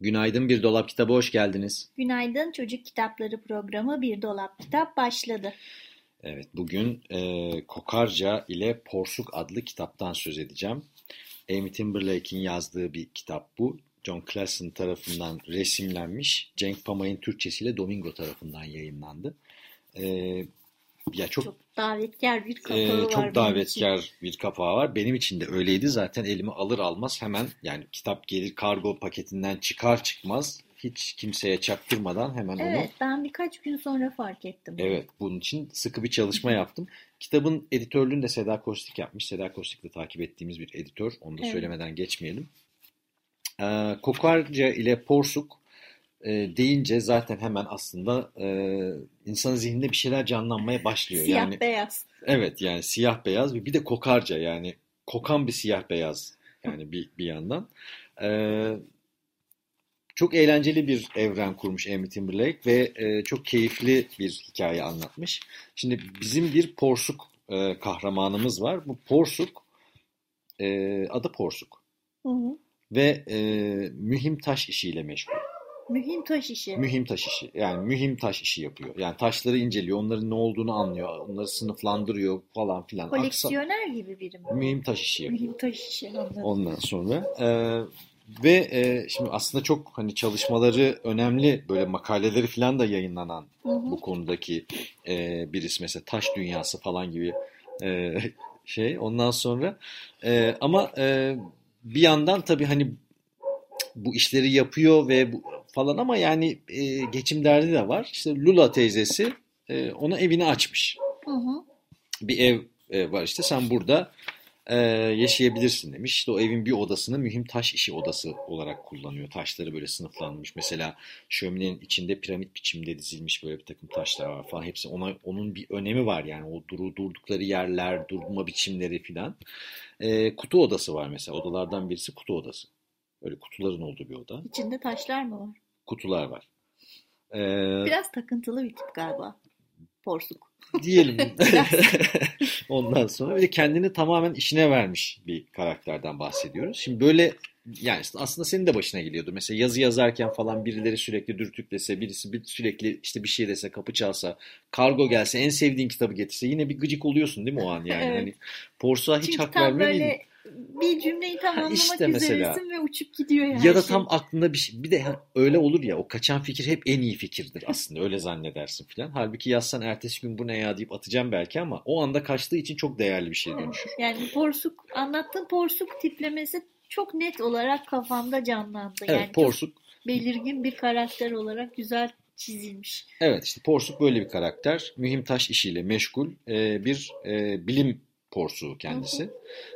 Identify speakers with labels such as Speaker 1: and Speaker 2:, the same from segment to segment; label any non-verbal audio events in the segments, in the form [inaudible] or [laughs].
Speaker 1: Günaydın Bir Dolap Kitabı hoş geldiniz.
Speaker 2: Günaydın Çocuk Kitapları programı Bir Dolap Kitap başladı.
Speaker 1: Evet bugün e, Kokarca ile Porsuk adlı kitaptan söz edeceğim. Amy Timberlake'in yazdığı bir kitap bu. John Clason tarafından resimlenmiş. Cenk Pamay'ın Türkçesiyle Domingo tarafından yayınlandı. E, ya çok
Speaker 2: Çok davetkar bir kapağı
Speaker 1: Ee,
Speaker 2: var.
Speaker 1: çok davetkar bir kapağı var. Benim için de öyleydi. Zaten elime alır almaz hemen yani kitap gelir kargo paketinden çıkar çıkmaz hiç kimseye çaktırmadan hemen onu
Speaker 2: Evet ben birkaç gün sonra fark ettim.
Speaker 1: Evet, bunun için sıkı bir çalışma yaptım. Kitabın editörlüğünü de Seda Kostik yapmış. Seda Kostik de takip ettiğimiz bir editör. Onu da
Speaker 2: Evet.
Speaker 1: söylemeden geçmeyelim. Ee, Kokarca ile Porsuk e, deyince zaten hemen aslında e, insanın zihninde bir şeyler canlanmaya başlıyor.
Speaker 2: Siyah
Speaker 1: yani
Speaker 2: beyaz.
Speaker 1: Evet yani siyah beyaz bir de kokarca yani kokan bir siyah beyaz yani bir, bir yandan. Ee, çok eğlenceli bir evren kurmuş Amy Timberlake ve e, çok keyifli bir hikaye anlatmış. Şimdi bizim bir porsuk e, kahramanımız var. Bu porsuk e, adı porsuk
Speaker 2: Hı hı.
Speaker 1: ve e, mühim taş işiyle meşgul.
Speaker 2: Mühim taş işi.
Speaker 1: Mühim taş işi. Yani mühim taş işi yapıyor. Yani taşları inceliyor, onların ne olduğunu anlıyor, onları sınıflandırıyor falan filan. Aksa-
Speaker 2: Koleksiyoner gibi biri mi?
Speaker 1: mühim taş işi yapıyor.
Speaker 2: Mühim taş işi anladım.
Speaker 1: Ondan sonra e, ve e, şimdi aslında çok hani çalışmaları önemli böyle makaleleri falan da yayınlanan
Speaker 2: Hı hı.
Speaker 1: bu konudaki e, birisi mesela Taş Dünyası falan gibi e, [laughs] şey. Ondan sonra e, ama e, bir yandan tabii hani bu işleri yapıyor ve bu, falan ama yani e, geçim derdi de var. İşte Lula teyzesi e, ona evini açmış
Speaker 2: Hı hı.
Speaker 1: bir ev e, var işte sen burada e, yaşayabilirsin demiş. İşte o evin bir odasını mühim taş işi odası olarak kullanıyor. Taşları böyle sınıflanmış. Mesela şöminenin içinde piramit biçimde dizilmiş böyle bir takım taşlar var falan. Hepsi ona onun bir önemi var yani o duru, durdukları yerler, durma biçimleri filan. E, kutu odası var mesela. Odalardan birisi kutu odası. Öyle kutuların olduğu bir oda.
Speaker 2: İçinde taşlar mı var?
Speaker 1: Kutular var. E,
Speaker 2: Biraz takıntılı bir tip galiba. Porsuk.
Speaker 1: diyelim. [laughs] [laughs] Ondan sonra bir de kendini tamamen işine vermiş bir karakterden bahsediyoruz. Şimdi böyle yani aslında senin de başına geliyordu. Mesela yazı yazarken falan birileri sürekli dürtüklese, birisi bir, sürekli işte bir şey dese, kapı çalsa, kargo gelse, en sevdiğin kitabı getirse yine bir gıcık oluyorsun değil mi o an yani? [laughs]
Speaker 2: Evet.
Speaker 1: Hani Porsuğa hiç
Speaker 2: Çünkü
Speaker 1: hak vermeliydin.
Speaker 2: böyle bir cümleyi tamamlamak
Speaker 1: işte mesela.
Speaker 2: üzeresin ve uçup gidiyor yani.
Speaker 1: Ya da tam aklında bir şey. Bir de öyle olur ya o kaçan fikir hep en iyi fikirdir aslında. Öyle zannedersin filan. Halbuki yazsan ertesi gün bu ne ya deyip atacağım belki ama o anda kaçtığı için çok değerli bir şeye dönüşür.
Speaker 2: Yani porsuk, anlattığın porsuk tiplemesi çok net olarak kafamda canlandı.
Speaker 1: Evet
Speaker 2: yani
Speaker 1: Porsuk.
Speaker 2: belirgin bir karakter olarak güzel çizilmiş.
Speaker 1: Evet işte Porsuk böyle bir karakter. Mühim taş işiyle meşgul e, bir e, bilim porsuğu kendisi.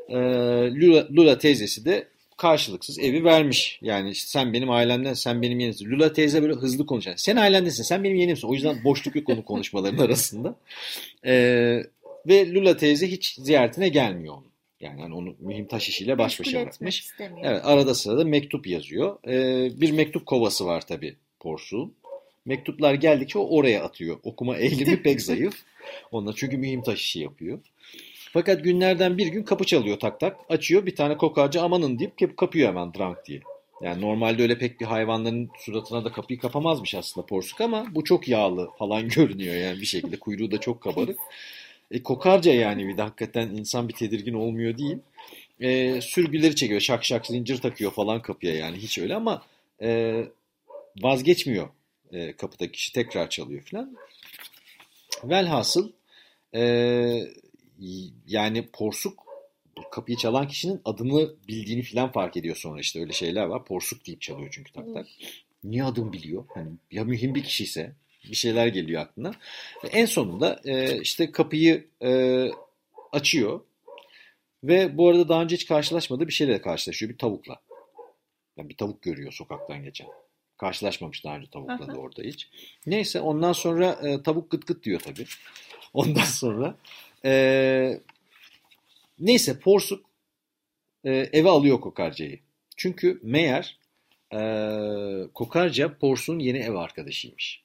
Speaker 1: E, Lula, Lula teyzesi de karşılıksız evi vermiş. Yani işte sen benim ailemden, sen benim yeğenimsin. Lula teyze böyle hızlı konuşan. Sen ailemdesin, sen benim yeğenimsin. O yüzden boşluk yok onun konuşmaların [laughs] arasında. E, ve Lula teyze hiç ziyaretine gelmiyor onun. Yani hani onu mühim taş işiyle baş başa bırakmış. Evet arada sırada mektup yazıyor. Ee, bir mektup kovası var tabii Porsuğun. Mektuplar geldikçe o oraya atıyor. Okuma eğilimi pek [laughs] zayıf. Onunla çünkü mühim taş işi yapıyor. Fakat günlerden bir gün kapı çalıyor tak tak. Açıyor bir tane kokarcı amanın deyip kap- kapıyor hemen drunk diye. Yani normalde öyle pek bir hayvanların suratına da kapıyı kapamazmış aslında porsuk ama bu çok yağlı falan [laughs] görünüyor yani bir şekilde. Kuyruğu da çok kabarık. E, kokarca yani bir de hakikaten insan bir tedirgin olmuyor değil. E, sürgüleri çekiyor şak şak zincir takıyor falan kapıya yani hiç öyle ama e, vazgeçmiyor e, kapıdaki kişi tekrar çalıyor falan. Velhasıl e, yani porsuk kapıyı çalan kişinin adını bildiğini falan fark ediyor sonra işte öyle şeyler var. Porsuk deyip çalıyor çünkü tak tak. Niye adım biliyor? Hani ya mühim bir kişiyse bir şeyler geliyor aklına. Ve en sonunda e, işte kapıyı e, açıyor ve bu arada daha önce hiç karşılaşmadığı bir şeyle karşılaşıyor. Bir tavukla. Yani bir tavuk görüyor sokaktan geçen. Karşılaşmamış daha önce tavukla da orada hiç. Neyse ondan sonra e, tavuk gıt gıt diyor tabii. Ondan sonra e, neyse porsuk e, eve alıyor kokarcayı. Çünkü meğer e, kokarca porsuğun yeni ev arkadaşıymış.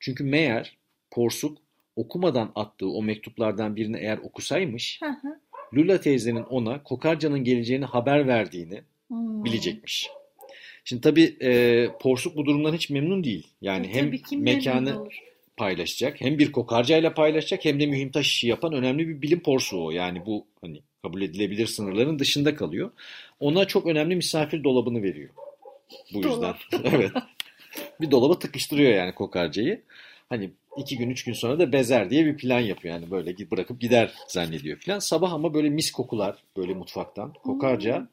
Speaker 1: Çünkü meğer porsuk okumadan attığı o mektuplardan birini eğer okusaymış
Speaker 2: Hı hı.
Speaker 1: Lula teyzenin ona kokarcanın geleceğini haber verdiğini
Speaker 2: Hmm.
Speaker 1: bilecekmiş. Şimdi tabii e, Porsuk bu durumdan hiç memnun değil. Yani
Speaker 2: E,
Speaker 1: hem mekanı
Speaker 2: olur?
Speaker 1: Paylaşacak hem bir kokarcayla paylaşacak hem de mühimtaş işi yapan önemli bir bilim porsuğu. Yani bu hani kabul edilebilir sınırların dışında kalıyor. Ona çok önemli misafir dolabını veriyor. Bu yüzden. [laughs] Evet. Bir dolaba tıkıştırıyor yani kokarcayı. Hani iki gün üç gün sonra da bezer diye bir plan yapıyor. Yani böyle bırakıp gider zannediyor falan. Sabah ama böyle mis kokular böyle mutfaktan. Kokarca
Speaker 2: Hmm.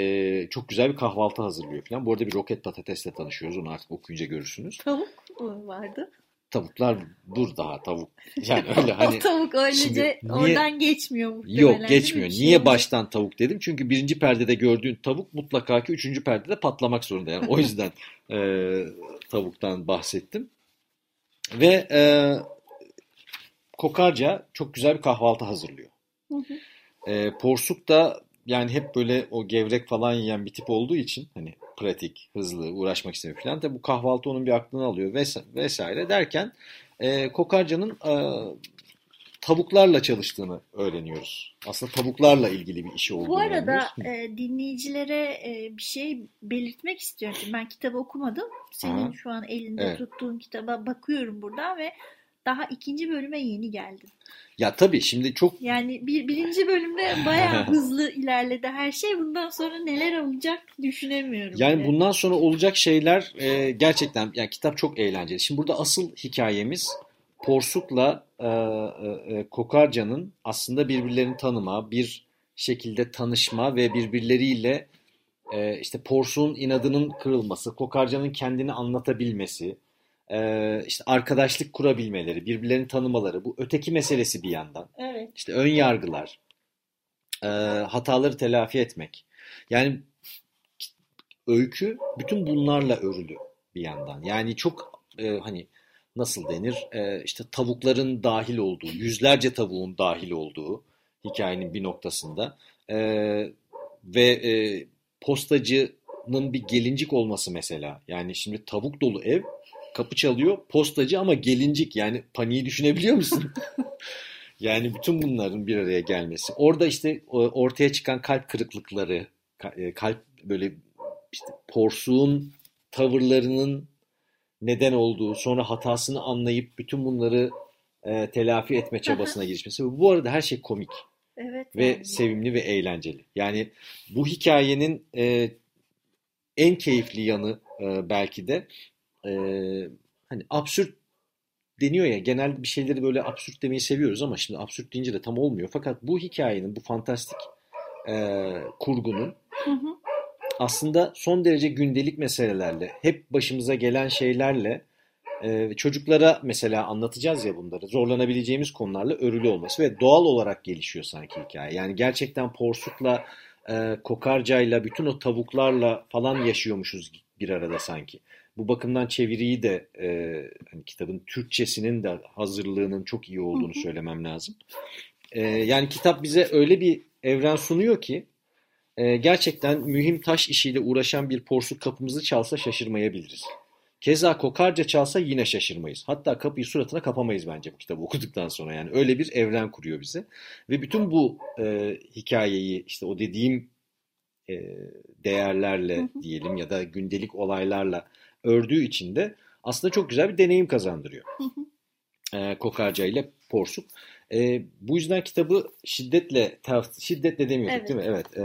Speaker 1: e, çok güzel bir kahvaltı hazırlıyor falan. Bu arada bir roket patatesle tanışıyoruz. Onu artık okuyunca görürsünüz.
Speaker 2: Tavuk vardı.
Speaker 1: Tavuklar dur daha tavuk. Yani öyle [laughs] hani
Speaker 2: o tavuk öylece
Speaker 1: niye-
Speaker 2: oradan geçmiyor muhtemelen.
Speaker 1: yok geçmiyor.
Speaker 2: Şey
Speaker 1: Niye baştan tavuk dedim? Çünkü birinci perdede gördüğün tavuk mutlaka ki üçüncü perdede patlamak zorunda. Yani o yüzden [laughs] e, tavuktan bahsettim. Ve e, kokarca çok güzel bir kahvaltı hazırlıyor.
Speaker 2: Hı hı.
Speaker 1: E, porsuk da yani hep böyle o gevrek falan yiyen bir tip olduğu için hani pratik, hızlı, uğraşmak istemiyor falan. Tabi bu kahvaltı onun bir aklını alıyor vesaire, vesaire derken e, kokarcanın e, tavuklarla çalıştığını öğreniyoruz. Aslında tavuklarla ilgili bir işi olduğunu
Speaker 2: Bu arada e, dinleyicilere e, bir şey belirtmek istiyorum. Ben kitabı okumadım. Senin
Speaker 1: Aha.
Speaker 2: şu an elinde
Speaker 1: Evet.
Speaker 2: tuttuğun kitaba bakıyorum buradan ve daha ikinci bölüme yeni geldim.
Speaker 1: Ya tabii şimdi çok
Speaker 2: Yani bir, birinci bölümde bayağı [laughs] hızlı ilerledi her şey. Bundan sonra neler olacak düşünemiyorum.
Speaker 1: Yani
Speaker 2: bile.
Speaker 1: bundan sonra olacak şeyler e, gerçekten yani kitap çok eğlenceli. Şimdi burada asıl hikayemiz Porsuk'la e, e, e, Kokarca'nın aslında birbirlerini tanıma, bir şekilde tanışma ve birbirleriyle e, işte Porsuk'un inadının kırılması, Kokarca'nın kendini anlatabilmesi, e, işte arkadaşlık kurabilmeleri, birbirlerini tanımaları, bu öteki meselesi bir yandan.
Speaker 2: Evet.
Speaker 1: İşte ön yargılar, e, hataları telafi etmek. Yani öykü bütün bunlarla örülü bir yandan. Yani çok e, hani nasıl denir E, işte tavukların dahil olduğu, yüzlerce tavuğun dahil olduğu hikayenin bir noktasında E, ve e, postacının bir gelincik olması mesela. Yani şimdi tavuk dolu ev kapı çalıyor postacı ama gelincik yani paniği düşünebiliyor musun? [laughs] Yani bütün bunların bir araya gelmesi. Orada işte o- ortaya çıkan kalp kırıklıkları, e, kalp böyle işte porsuğun tavırlarının neden olduğu, sonra hatasını anlayıp bütün bunları e, telafi etme çabasına girişmesi. Bu arada her şey komik
Speaker 2: Evet.
Speaker 1: ve
Speaker 2: yani.
Speaker 1: sevimli ve eğlenceli. Yani bu hikayenin e, en keyifli yanı e, belki de e, hani absürt deniyor ya genelde bir şeyleri böyle absürt demeyi seviyoruz ama şimdi absürt deyince de tam olmuyor. Fakat bu hikayenin bu fantastik e, kurgunun
Speaker 2: Hı hı.
Speaker 1: aslında son derece gündelik meselelerle, hep başımıza gelen şeylerle e, çocuklara mesela anlatacağız ya bunları, zorlanabileceğimiz konularla örülü olması ve doğal olarak gelişiyor sanki hikaye. Yani gerçekten porsukla, e, kokarcayla, bütün o tavuklarla falan yaşıyormuşuz bir arada sanki. Bu bakımdan çeviriyi de e, hani kitabın Türkçesinin de hazırlığının çok iyi olduğunu söylemem lazım. E, yani kitap bize öyle bir evren sunuyor ki e, gerçekten mühim taş işiyle uğraşan bir porsuk kapımızı çalsa şaşırmayabiliriz. Keza kokarca çalsa yine şaşırmayız. Hatta kapıyı suratına kapamayız bence bu kitabı okuduktan sonra. Yani öyle bir evren kuruyor bize. Ve bütün bu e, hikayeyi işte o dediğim e, değerlerle diyelim ya da gündelik olaylarla ördüğü için de aslında çok güzel bir deneyim kazandırıyor. E, kokarca ile porsuk. E, bu yüzden kitabı şiddetle şiddetle demiyoruz
Speaker 2: Evet.
Speaker 1: değil mi? Evet. E,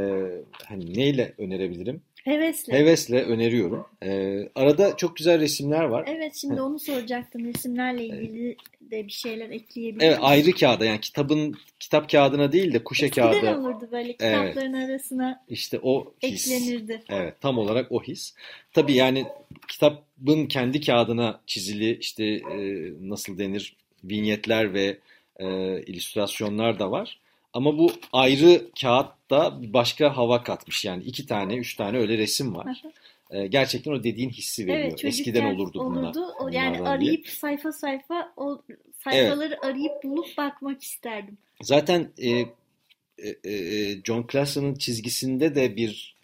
Speaker 1: hani neyle önerebilirim?
Speaker 2: Hevesle.
Speaker 1: Hevesle öneriyorum. Ee, arada çok güzel resimler var.
Speaker 2: Evet şimdi onu soracaktım. Resimlerle ilgili de bir şeyler ekleyebilir
Speaker 1: Evet ayrı kağıda yani kitabın kitap kağıdına değil de kuşe
Speaker 2: Eskiden
Speaker 1: kağıda
Speaker 2: olurdu böyle kitapların arasına
Speaker 1: işte o his.
Speaker 2: eklenirdi.
Speaker 1: Evet tam olarak o his. Tabii yani kitabın kendi kağıdına çizili işte e, nasıl denir vinyetler ve e, illüstrasyonlar da var. Ama bu ayrı kağıtta başka hava katmış yani iki tane üç tane öyle resim var. E, gerçekten o dediğin hissi veriyor.
Speaker 2: Evet
Speaker 1: Eskiden olurdu bunlar.
Speaker 2: olurdu. O, yani
Speaker 1: bunlardan diye.
Speaker 2: arayıp sayfa sayfa o sayfaları arayıp bulup bakmak isterdim.
Speaker 1: Zaten e, e, e, John Clarson'ın çizgisinde de bir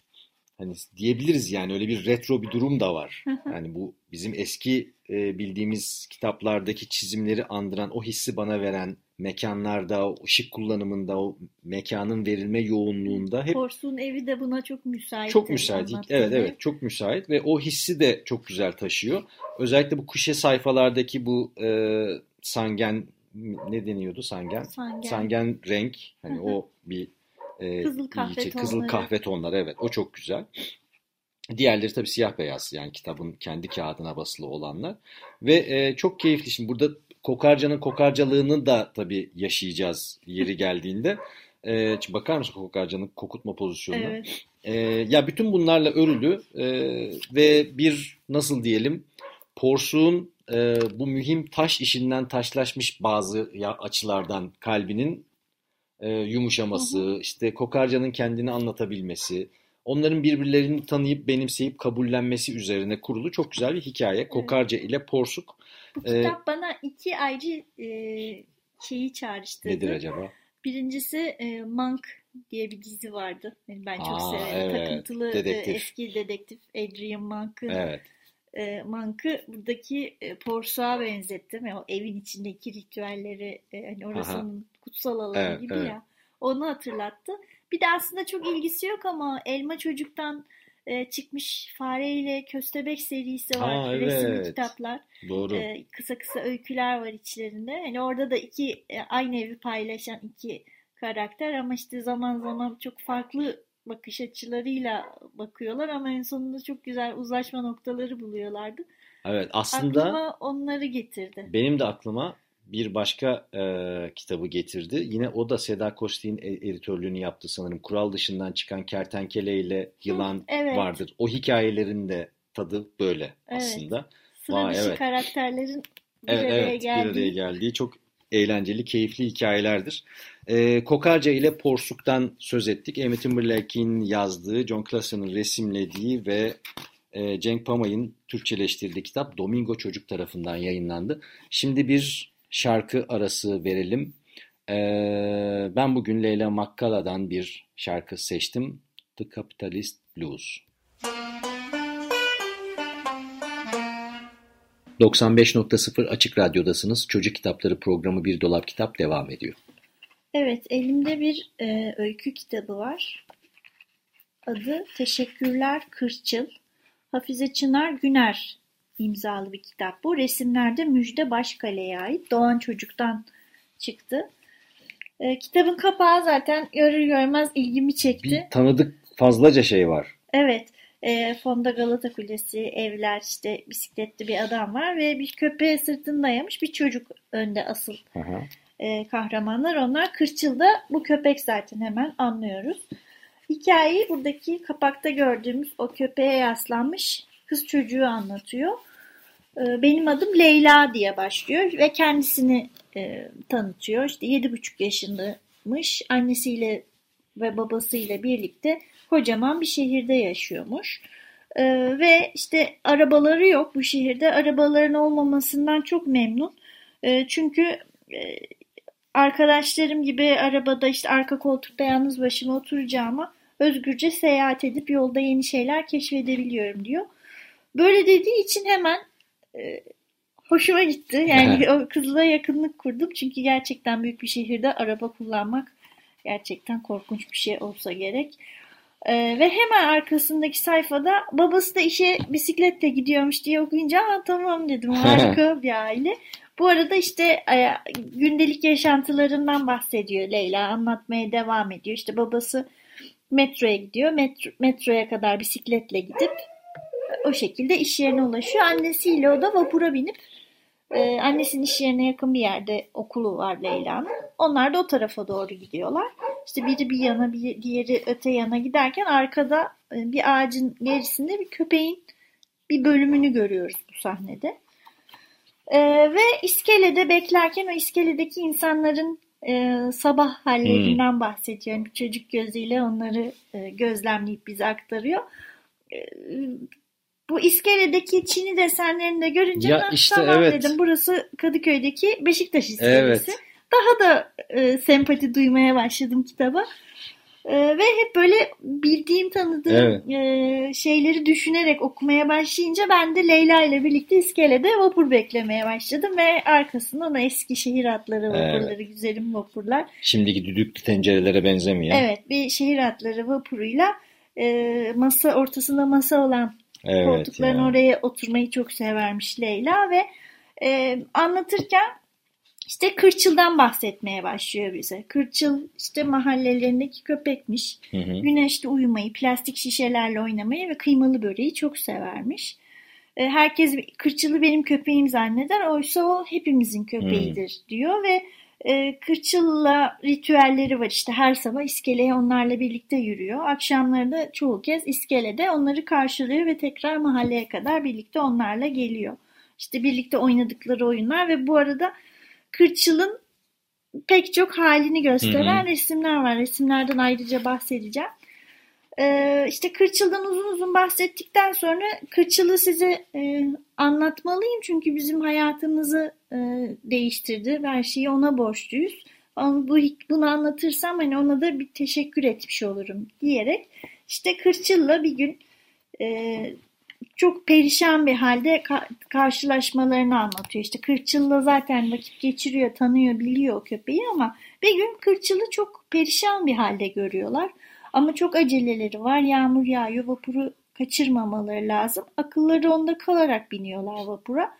Speaker 1: hani diyebiliriz yani öyle bir retro bir durum da var. Yani bu bizim eski e, bildiğimiz kitaplardaki çizimleri andıran o hissi bana veren mekanlarda, ışık kullanımında, o mekanın verilme yoğunluğunda hep
Speaker 2: Korsu'nun evi de buna çok müsait.
Speaker 1: çok müsait. Evet
Speaker 2: ev.
Speaker 1: evet çok müsait ve o hissi de çok güzel taşıyor. Özellikle bu kuşe sayfalardaki bu e, sangen ne deniyordu sangen?
Speaker 2: Sangen.
Speaker 1: Sangen renk hani
Speaker 2: Hı hı.
Speaker 1: o bir e,
Speaker 2: Kızıl kahve
Speaker 1: iyice- kızıl
Speaker 2: tonları.
Speaker 1: kahve tonları evet o çok güzel. Diğerleri tabii siyah beyaz yani kitabın kendi kağıdına basılı olanlar ve e, çok keyifli. Şimdi burada kokarcanın kokarcalığını da tabii yaşayacağız yeri [laughs] geldiğinde. E, şimdi bakar mısın kokarcanın kokutma pozisyonuna?
Speaker 2: Evet.
Speaker 1: E, ya bütün bunlarla örülü e, ve bir nasıl diyelim porsuğun e, bu mühim taş işinden taşlaşmış bazı ya, açılardan kalbinin e, yumuşaması, işte kokarcanın kendini anlatabilmesi, onların birbirlerini tanıyıp benimseyip kabullenmesi üzerine kurulu çok güzel bir hikaye. Kokarca ile porsuk
Speaker 2: Bu
Speaker 1: Ee,
Speaker 2: kitap bana iki ayrı e, şeyi çağrıştırdı.
Speaker 1: nedir acaba?
Speaker 2: Birincisi e, Monk diye bir dizi vardı. Yani ben çok
Speaker 1: Aa,
Speaker 2: severim.
Speaker 1: evet.
Speaker 2: Takıntılı e,
Speaker 1: Dedektif.
Speaker 2: eski dedektif Adrian Monk'ın
Speaker 1: Evet.
Speaker 2: e, Monk'ı buradaki e, porsuğa benzettim. Yani o evin içindeki ritüelleri e, hani orası
Speaker 1: Aha.
Speaker 2: onun kutsal alanı
Speaker 1: Evet,
Speaker 2: gibi
Speaker 1: evet.
Speaker 2: ya. Onu hatırlattı. Bir de aslında çok ilgisi yok ama Elma Çocuk'tan e, çıkmış Fareyle Köstebek serisi var.
Speaker 1: Aa,
Speaker 2: Resimli
Speaker 1: evet.
Speaker 2: kitaplar.
Speaker 1: Doğru.
Speaker 2: Ee, kısa kısa öyküler var içlerinde. Hani orada da iki e, aynı evi paylaşan iki karakter ama işte zaman zaman çok farklı bakış açılarıyla bakıyorlar ama en sonunda çok güzel uzlaşma noktaları buluyorlardı.
Speaker 1: Evet aslında
Speaker 2: Aklıma onları getirdi.
Speaker 1: benim de aklıma bir başka e, kitabı getirdi. Yine o da Seda Kostik'in e- editörlüğünü yaptı sanırım. Kural dışından çıkan Kertenkele ile Yılan
Speaker 2: evet.
Speaker 1: vardır. O hikayelerin de tadı böyle
Speaker 2: Evet.
Speaker 1: aslında.
Speaker 2: Sıra
Speaker 1: Vay,
Speaker 2: dışı
Speaker 1: evet.
Speaker 2: karakterlerin bir
Speaker 1: Evet,
Speaker 2: araya
Speaker 1: evet bir
Speaker 2: geldiği.
Speaker 1: araya geldiği çok eğlenceli, keyifli hikayelerdir. Ee, Kokarca ile Porsuk'tan söz ettik. Emmett Timberlake'in yazdığı, John Clarson'ın resimlediği ve e, Cenk Pamay'ın Türkçeleştirdiği kitap Domingo Çocuk tarafından yayınlandı. Şimdi bir şarkı arası verelim. Ee, ben bugün Leyla Makkala'dan bir şarkı seçtim. The Capitalist Blues. 95.0 Açık Radyo'dasınız. Çocuk Kitapları programı Bir Dolap Kitap devam ediyor.
Speaker 2: Evet, elimde bir e, öykü kitabı var. Adı Teşekkürler Kırçıl. Hafize Çınar Güner imzalı bir kitap bu. Resimlerde Müjde Başkale'ye ait Doğan Çocuk'tan çıktı. E, kitabın kapağı zaten görür görmez ilgimi çekti.
Speaker 1: Bir tanıdık fazlaca şey var.
Speaker 2: Evet. E, fonda Galata Kulesi, evler, işte bisikletli bir adam var ve bir köpeğe sırtını dayamış bir çocuk önde asıl e, kahramanlar. Onlar Kırçıl'da bu köpek zaten hemen anlıyoruz. Hikayeyi buradaki kapakta gördüğümüz o köpeğe yaslanmış kız çocuğu anlatıyor. E, benim adım Leyla diye başlıyor ve kendisini e, tanıtıyor. İşte yedi buçuk yaşındamış. Annesiyle ve babasıyla birlikte kocaman bir şehirde yaşıyormuş. E, ve işte arabaları yok bu şehirde. Arabaların olmamasından çok memnun. E, çünkü e, arkadaşlarım gibi arabada işte arka koltukta yalnız başıma oturacağıma özgürce seyahat edip yolda yeni şeyler keşfedebiliyorum diyor. Böyle dediği için hemen e, hoşuma gitti. Yani [laughs] o kızla yakınlık kurdum. Çünkü gerçekten büyük bir şehirde araba kullanmak gerçekten korkunç bir şey olsa gerek. E, ve hemen arkasındaki sayfada babası da işe bisikletle gidiyormuş diye okuyunca Aa, tamam dedim harika [laughs] bir aile. Bu arada işte e, gündelik yaşantılarından bahsediyor Leyla anlatmaya devam ediyor. İşte babası metroya gidiyor. Metro, metroya kadar bisikletle gidip o şekilde iş yerine ulaşıyor. Annesiyle o da vapura binip e, annesinin iş yerine yakın bir yerde okulu var Leyla'nın. Onlar da o tarafa doğru gidiyorlar. İşte biri bir yana bir diğeri öte yana giderken arkada e, bir ağacın gerisinde bir köpeğin bir bölümünü görüyoruz bu sahnede. E, ve iskelede beklerken o iskeledeki insanların e, sabah hallerinden hmm. bahsediyor. Yani çocuk gözüyle onları e, gözlemleyip bize aktarıyor. Bu iskeledeki Çin'i desenlerini de görünce
Speaker 1: ya işte
Speaker 2: tamam
Speaker 1: evet.
Speaker 2: dedim burası Kadıköy'deki Beşiktaş iskelesi. Evet. Daha da e, sempati duymaya başladım kitaba. E, ve hep böyle bildiğim tanıdığım evet. e, şeyleri düşünerek okumaya başlayınca ben de Leyla ile birlikte iskelede vapur beklemeye başladım ve arkasından o eski şehir atları vapurları, evet. güzelim vapurlar.
Speaker 1: Şimdiki düdüklü tencerelere benzemiyor.
Speaker 2: Evet bir şehir atları vapuruyla e, masa ortasında masa olan Evet, Koltukların yani. oraya oturmayı çok severmiş Leyla ve e, anlatırken işte Kırçıl'dan bahsetmeye başlıyor bize. Kırçıl işte mahallelerindeki köpekmiş. Hı hı. Güneşte uyumayı, plastik şişelerle oynamayı ve kıymalı böreği çok severmiş. E, herkes Kırçıl'ı benim köpeğim zanneder. Oysa o hepimizin köpeğidir hı. diyor ve e, Kırçıl'la ritüelleri var işte her sabah iskeleye onlarla birlikte yürüyor. Akşamları da çoğu kez iskelede onları karşılıyor ve tekrar mahalleye kadar birlikte onlarla geliyor. İşte birlikte oynadıkları oyunlar ve bu arada Kırçıl'ın pek çok halini gösteren hı hı. resimler var. Resimlerden ayrıca bahsedeceğim. Ee, işte Kırçıl'dan uzun uzun bahsettikten sonra Kırçıl'ı size e, anlatmalıyım. Çünkü bizim hayatımızı e, değiştirdi. Her şeyi ona borçluyuz. Ama bu, bunu anlatırsam hani ona da bir teşekkür etmiş olurum diyerek işte Kırçıl'la bir gün e, çok perişan bir halde ka- karşılaşmalarını anlatıyor. İşte Kırçıl'la zaten vakit geçiriyor, tanıyor, biliyor o köpeği ama bir gün Kırçıl'ı çok perişan bir halde görüyorlar. Ama çok aceleleri var. Yağmur yağıyor. Vapuru kaçırmamaları lazım. Akılları onda kalarak biniyorlar vapura.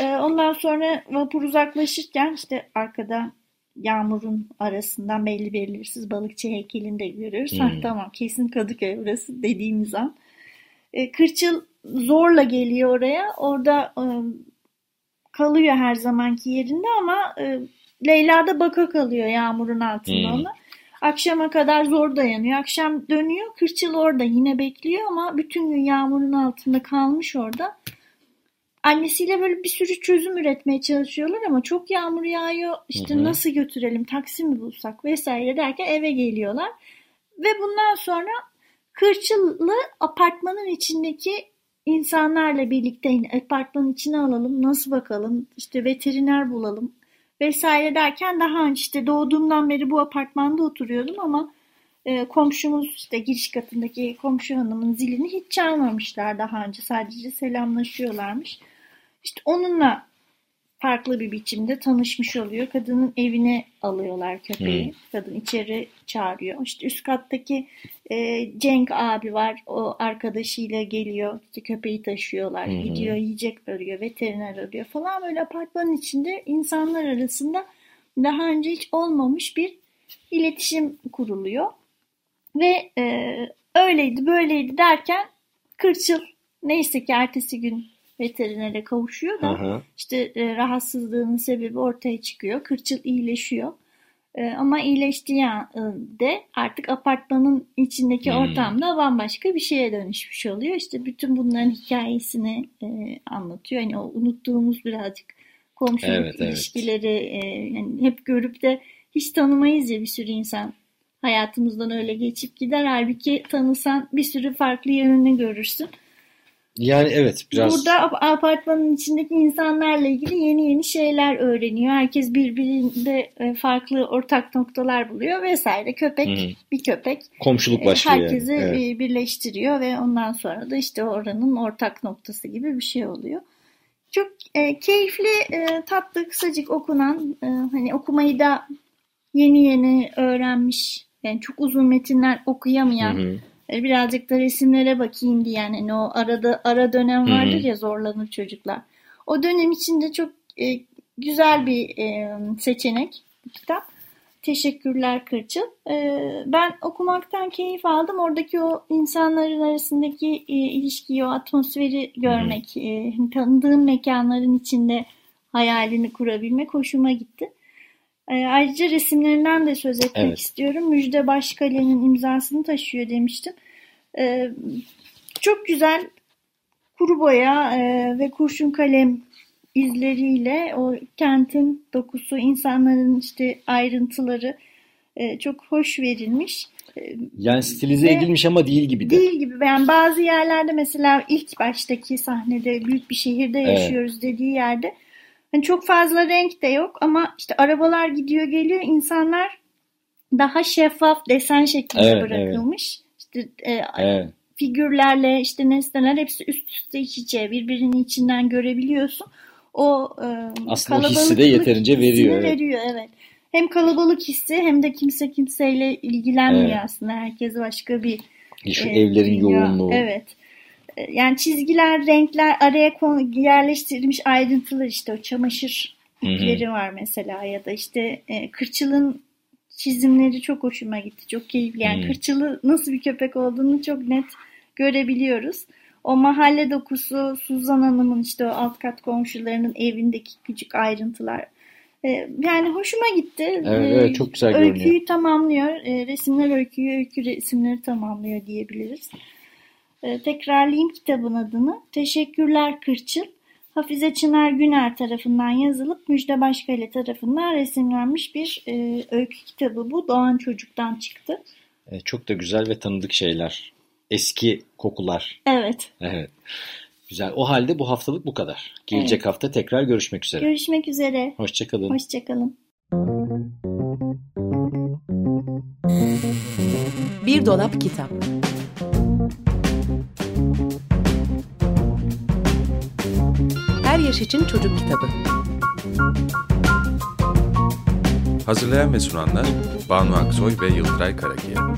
Speaker 2: Ee, ondan sonra vapur uzaklaşırken işte arkada yağmurun arasından belli belirsiz balıkçı heykelini de görüyoruz. Hmm. Ha, tamam kesin Kadıköy burası dediğimiz an. Ee, Kırçıl zorla geliyor oraya. Orada e, kalıyor her zamanki yerinde ama e, Leyla da baka kalıyor yağmurun altında hmm. ona. Akşama kadar zor dayanıyor. Akşam dönüyor. Kırçıl orada yine bekliyor ama bütün gün yağmurun altında kalmış orada. Annesiyle böyle bir sürü çözüm üretmeye çalışıyorlar ama çok yağmur yağıyor. İşte hı hı. nasıl götürelim, taksi mi bulsak vesaire derken eve geliyorlar. Ve bundan sonra Kırçıl'ı apartmanın içindeki insanlarla birlikte apartmanın içine alalım, nasıl bakalım, işte veteriner bulalım, vesaire derken daha önce işte doğduğumdan beri bu apartmanda oturuyordum ama e, komşumuz işte giriş katındaki komşu hanımın zilini hiç çalmamışlar daha önce sadece selamlaşıyorlarmış. İşte onunla farklı bir biçimde tanışmış oluyor. Kadının evine alıyorlar köpeği. Hmm. Kadın içeri çağırıyor. İşte üst kattaki e, Cenk abi var. O arkadaşıyla geliyor. İşte köpeği taşıyorlar. Hmm. Gidiyor yiyecek arıyor. Veteriner arıyor falan. Böyle apartmanın içinde insanlar arasında daha önce hiç olmamış bir iletişim kuruluyor. Ve e, öyleydi böyleydi derken Kırçıl neyse ki ertesi gün veterinere kavuşuyor da Aha. işte e, rahatsızlığının sebebi ortaya çıkıyor. Kırçıl iyileşiyor. E, ama iyileştiği de artık apartmanın içindeki hmm. ortamda bambaşka bir şeye dönüşmüş oluyor. İşte bütün bunların hikayesini e, anlatıyor. Yani o unuttuğumuz birazcık komşuluk evet, ilişkileri evet. E, yani hep görüp de hiç tanımayız ya bir sürü insan hayatımızdan öyle geçip gider. Halbuki tanısan bir sürü farklı yönünü görürsün.
Speaker 1: Yani evet biraz.
Speaker 2: Burada apartmanın içindeki insanlarla ilgili yeni yeni şeyler öğreniyor. Herkes birbirinde e, farklı ortak noktalar buluyor vesaire. Köpek Hı-hı. bir köpek.
Speaker 1: Komşuluk başlıyor.
Speaker 2: Herkesi yani. evet. birleştiriyor ve ondan sonra da işte oranın ortak noktası gibi bir şey oluyor. Çok e, keyifli, e, tatlı, kısacık okunan, e, hani okumayı da yeni yeni öğrenmiş, yani çok uzun metinler okuyamayan. E, birazcık da resimlere bakayım diyen yani o arada ara dönem vardır ya zorlanır çocuklar. O dönem içinde çok e, güzel bir e, seçenek bu kitap. Teşekkürler Kırçıl. Ee, ben okumaktan keyif aldım. Oradaki o insanların arasındaki e, ilişkiyi, o atmosferi görmek, e, tanıdığım mekanların içinde hayalini kurabilmek hoşuma gitti. E, ayrıca resimlerinden de söz etmek
Speaker 1: Evet.
Speaker 2: istiyorum. Müjde Başkale'nin imzasını taşıyor demiştim. E, çok güzel kuru boya e, ve kurşun kalem izleriyle o kentin dokusu, insanların işte ayrıntıları e, çok hoş verilmiş. E,
Speaker 1: Yani stilize
Speaker 2: Ve-
Speaker 1: edilmiş ama değil gibi de.
Speaker 2: Değil gibi. Yani bazı yerlerde mesela ilk baştaki sahnede büyük bir şehirde
Speaker 1: Evet.
Speaker 2: yaşıyoruz dediği yerde hani çok fazla renk de yok ama işte arabalar gidiyor geliyor insanlar daha şeffaf desen şeklinde
Speaker 1: Evet,
Speaker 2: bırakılmış. İşte e,
Speaker 1: Evet.
Speaker 2: figürlerle işte nesneler hepsi üst üste iç içe birbirini içinden görebiliyorsun. O e,
Speaker 1: Aslında o hissi de yeterince veriyor, evet.
Speaker 2: veriyor evet. Hem kalabalık hissi hem de kimse kimseyle ilgilenmiyor
Speaker 1: Evet.
Speaker 2: aslında. Herkes başka bir
Speaker 1: Şu
Speaker 2: e,
Speaker 1: evlerin
Speaker 2: dünya.
Speaker 1: yoğunluğu.
Speaker 2: Evet. Yani çizgiler, renkler, araya yerleştirilmiş ayrıntılar işte o çamaşır ipleri var mesela ya da işte e, kırçılın çizimleri çok hoşuma gitti. Çok keyifli. Yani
Speaker 1: Hı.
Speaker 2: kırçılı nasıl bir köpek olduğunu çok net görebiliyoruz. O mahalle dokusu, Suzan Hanım'ın işte o alt kat komşularının evindeki küçük ayrıntılar. E, Yani hoşuma gitti.
Speaker 1: Evet,
Speaker 2: E,
Speaker 1: evet, çok güzel
Speaker 2: Öyküyü
Speaker 1: görünüyor.
Speaker 2: tamamlıyor. E, resimler öyküyü, öykü resimleri tamamlıyor diyebiliriz. E, tekrarlayayım kitabın adını. Teşekkürler Kırçıl. Hafize Çınar Güner tarafından yazılıp Müjde Başkale tarafından resimlenmiş bir e, öykü kitabı bu. Doğan Çocuk'tan çıktı.
Speaker 1: E, Çok da güzel ve tanıdık şeyler. Eski kokular.
Speaker 2: Evet.
Speaker 1: Evet. Güzel. O halde bu haftalık bu kadar. Gelecek
Speaker 2: Evet.
Speaker 1: hafta tekrar görüşmek üzere.
Speaker 2: Görüşmek üzere.
Speaker 1: Hoşçakalın.
Speaker 2: Hoşçakalın.
Speaker 3: Bir dolap kitap. Yaş için çocuk kitabı.
Speaker 4: Hazırlayan ve sunanlar Banu Aksoy ve Yıldıray Karakiya.